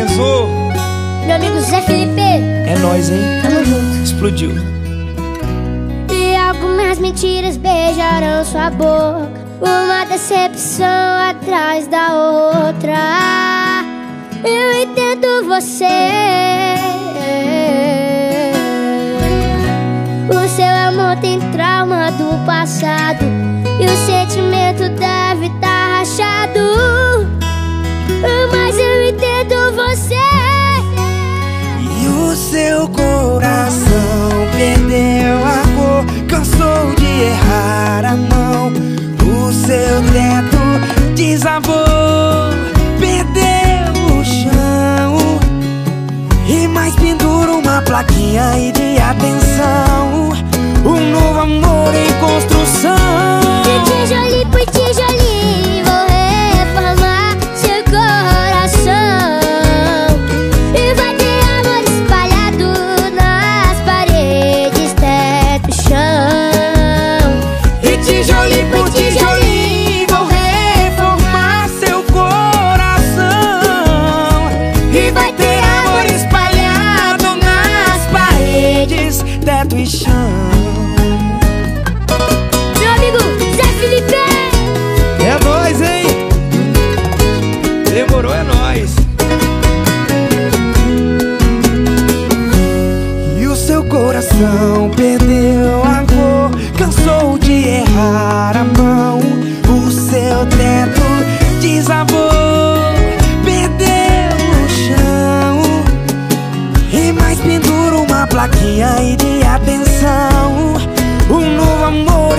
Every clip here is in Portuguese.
pensou? Meu amigo Zé Felipe. É nóis, hein? Tamo junto. Explodiu. E algumas mentiras beijarão sua boca. Uma decepção atrás da outra. Eu entendo você. plaquinha e de atenção. Um novo amor em construção. teto e chão. Meu amigo Zé Felipe É nóis, hein? Demorou, é nóis E o seu coração perdeu a cor Cansou de errar a mão. O seu teto desabou. uma plaquinha e de atenção. Um novo amor.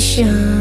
想。